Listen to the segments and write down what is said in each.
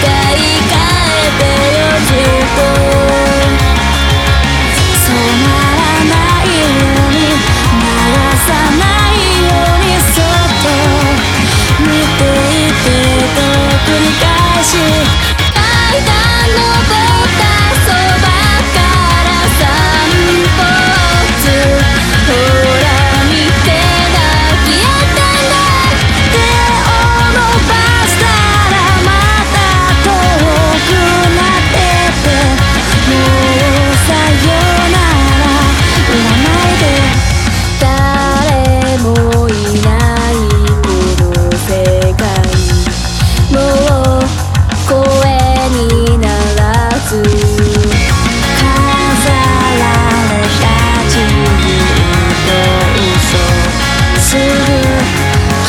た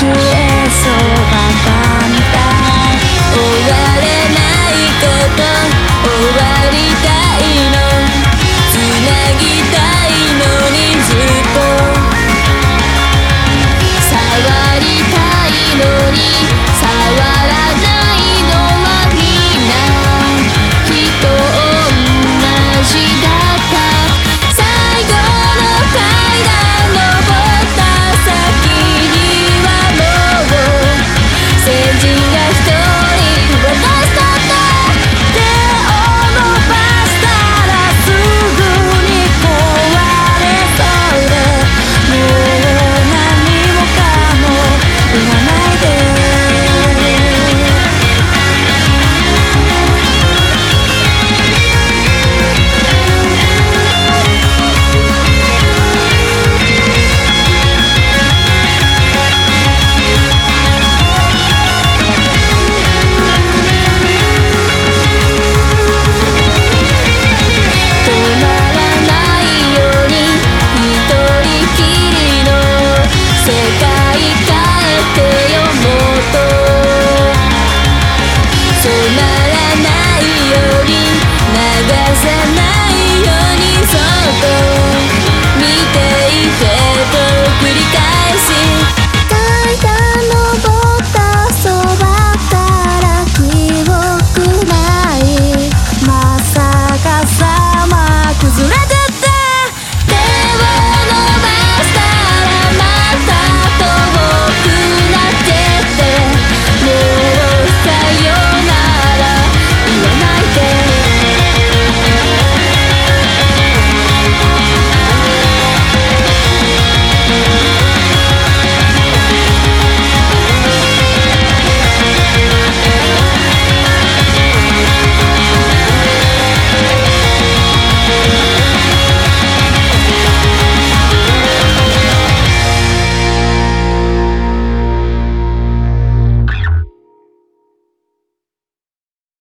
to oh.